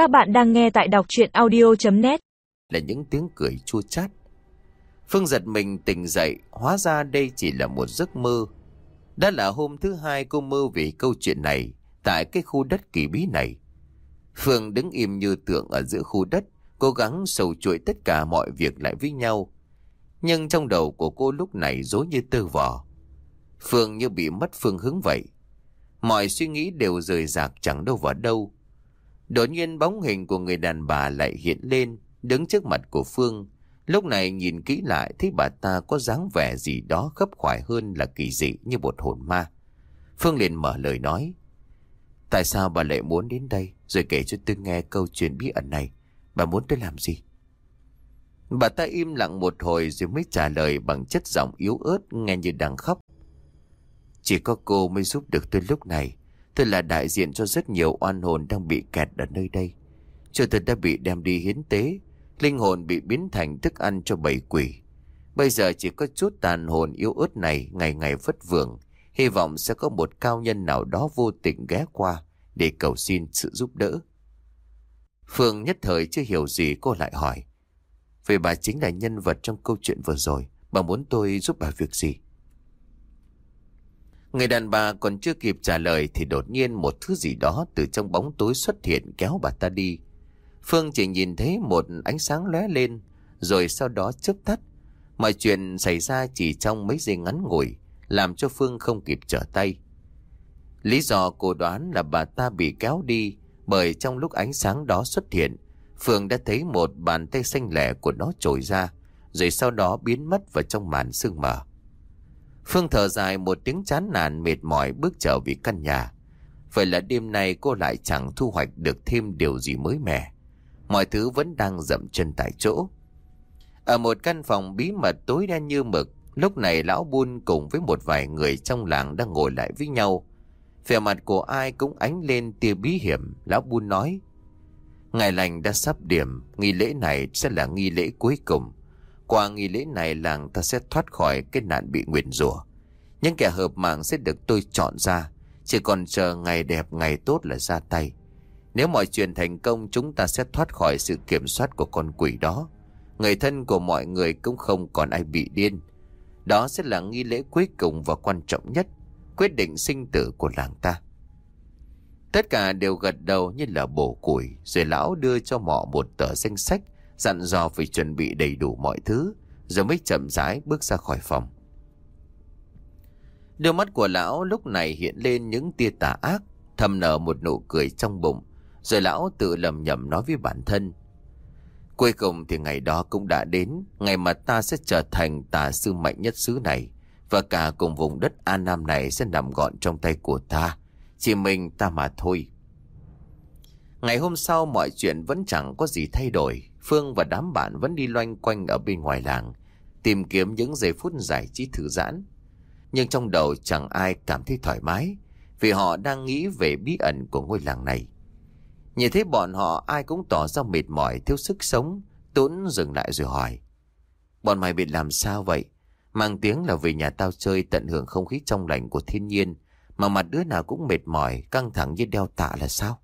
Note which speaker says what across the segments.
Speaker 1: Các bạn đang nghe tại đọc chuyện audio.net
Speaker 2: Là những tiếng cười chua chát. Phương giật mình tỉnh dậy, Hóa ra đây chỉ là một giấc mơ. Đã là hôm thứ hai cô mơ về câu chuyện này Tại cái khu đất kỳ bí này. Phương đứng im như tượng ở giữa khu đất, Cố gắng sầu chuỗi tất cả mọi việc lại với nhau. Nhưng trong đầu của cô lúc này dối như tơ vò. Phương như bị mất phương hướng vậy. Mọi suy nghĩ đều rời rạc chẳng đâu vào đâu. Đột nhiên bóng hình của người đàn bà lại hiện lên, đứng trước mặt của Phương. Lúc này nhìn kỹ lại thấy bà ta có dáng vẻ gì đó gấp khoải hơn là kỳ dị như một hồn ma. Phương liền mở lời nói. Tại sao bà lại muốn đến đây rồi kể cho tôi nghe câu chuyện bí ẩn này? Bà muốn tôi làm gì? Bà ta im lặng một hồi rồi mới trả lời bằng chất giọng yếu ớt nghe như đang khóc. Chỉ có cô mới giúp được tôi lúc này. Tôi là đại diện cho rất nhiều oan hồn đang bị kẹt ở nơi đây. Cho tôi đã bị đem đi hiến tế, linh hồn bị biến thành thức ăn cho bầy quỷ. Bây giờ chỉ có chút tàn hồn yếu ớt này ngày ngày vất vưởng, hy vọng sẽ có một cao nhân nào đó vô tình ghé qua để cầu xin sự giúp đỡ. Phương nhất thời chưa hiểu gì cô lại hỏi. Vì bà chính là nhân vật trong câu chuyện vừa rồi, bà muốn tôi giúp bà việc gì? Người đàn bà còn chưa kịp trả lời thì đột nhiên một thứ gì đó từ trong bóng tối xuất hiện kéo bà ta đi. Phương chỉ nhìn thấy một ánh sáng lóe lên, rồi sau đó chớp tắt. Mọi chuyện xảy ra chỉ trong mấy giây ngắn ngủi, làm cho Phương không kịp trở tay. Lý do cô đoán là bà ta bị kéo đi bởi trong lúc ánh sáng đó xuất hiện, Phương đã thấy một bàn tay xanh lẻ của nó trồi ra, rồi sau đó biến mất vào trong màn sương mờ. Phương thở dài một tiếng chán nản mệt mỏi bước trở về căn nhà. Vậy là đêm nay cô lại chẳng thu hoạch được thêm điều gì mới mẻ. Mọi thứ vẫn đang dậm chân tại chỗ. Ở một căn phòng bí mật tối đen như mực, lúc này lão buôn cùng với một vài người trong làng đang ngồi lại với nhau. Vẻ mặt của ai cũng ánh lên tia bí hiểm, lão buôn nói. Ngày lành đã sắp điểm, nghi lễ này sẽ là nghi lễ cuối cùng. Qua nghi lễ này làng ta sẽ thoát khỏi cái nạn bị nguyền rủa. Những kẻ hợp mạng sẽ được tôi chọn ra, chỉ còn chờ ngày đẹp ngày tốt là ra tay. Nếu mọi chuyện thành công chúng ta sẽ thoát khỏi sự kiểm soát của con quỷ đó. Người thân của mọi người cũng không còn ai bị điên. Đó sẽ là nghi lễ cuối cùng và quan trọng nhất, quyết định sinh tử của làng ta. Tất cả đều gật đầu như là bổ củi, rồi lão đưa cho mọ một tờ danh sách dặn dò phải chuẩn bị đầy đủ mọi thứ, rồi mới chậm rãi bước ra khỏi phòng. Đôi mắt của lão lúc này hiện lên những tia tà ác, thầm nở một nụ cười trong bụng, rồi lão tự lầm nhầm nói với bản thân. Cuối cùng thì ngày đó cũng đã đến, ngày mà ta sẽ trở thành tà sư mạnh nhất xứ này, và cả cùng vùng đất An Nam này sẽ nằm gọn trong tay của ta, chỉ mình ta mà thôi. Ngày hôm sau mọi chuyện vẫn chẳng có gì thay đổi, Phương và đám bạn vẫn đi loanh quanh ở bên ngoài làng, tìm kiếm những giây phút giải trí thư giãn. Nhưng trong đầu chẳng ai cảm thấy thoải mái, vì họ đang nghĩ về bí ẩn của ngôi làng này. Nhìn thấy bọn họ ai cũng tỏ ra mệt mỏi, thiếu sức sống, Tuấn dừng lại rồi hỏi. Bọn mày bị làm sao vậy? Mang tiếng là về nhà tao chơi tận hưởng không khí trong lành của thiên nhiên, mà mặt đứa nào cũng mệt mỏi, căng thẳng như đeo tạ là sao?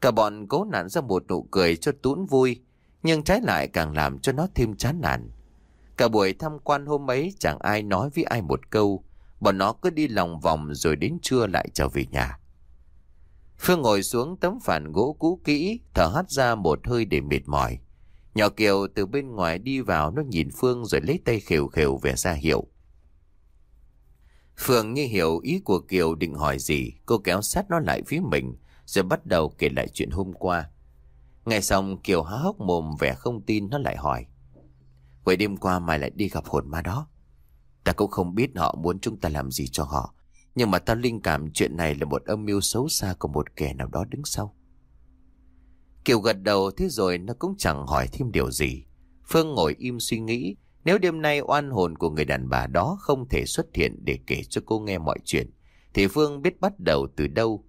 Speaker 2: Cả bọn cố nản ra một nụ cười cho Tún vui, nhưng trái lại càng làm cho nó thêm chán nản. Cả buổi tham quan hôm ấy chẳng ai nói với ai một câu, bọn nó cứ đi lòng vòng rồi đến trưa lại trở về nhà. Phương ngồi xuống tấm phản gỗ cũ kỹ, thở hắt ra một hơi để mệt mỏi. Nhỏ Kiều từ bên ngoài đi vào nó nhìn Phương rồi lấy tay khều khều về ra hiệu. Phương như hiểu ý của Kiều định hỏi gì, cô kéo sát nó lại phía mình, rồi bắt đầu kể lại chuyện hôm qua. Nghe xong Kiều há hốc mồm vẻ không tin nó lại hỏi. Vậy đêm qua mày lại đi gặp hồn ma đó. Ta cũng không biết họ muốn chúng ta làm gì cho họ. Nhưng mà ta linh cảm chuyện này là một âm mưu xấu xa của một kẻ nào đó đứng sau. Kiều gật đầu thế rồi nó cũng chẳng hỏi thêm điều gì. Phương ngồi im suy nghĩ. Nếu đêm nay oan hồn của người đàn bà đó không thể xuất hiện để kể cho cô nghe mọi chuyện, thì Phương biết bắt đầu từ đâu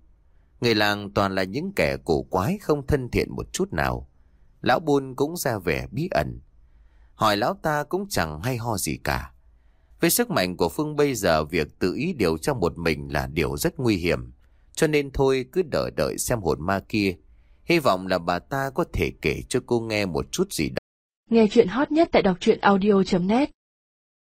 Speaker 2: Người làng toàn là những kẻ cổ quái không thân thiện một chút nào. Lão buôn cũng ra vẻ bí ẩn. Hỏi lão ta cũng chẳng hay ho gì cả. Với sức mạnh của Phương bây giờ, việc tự ý điều cho một mình là điều rất nguy hiểm. Cho nên thôi, cứ đợi đợi xem hồn ma kia. Hy vọng là bà ta có thể kể cho cô nghe một chút gì đó.
Speaker 3: Nghe chuyện hot nhất tại đọc truyện audio.net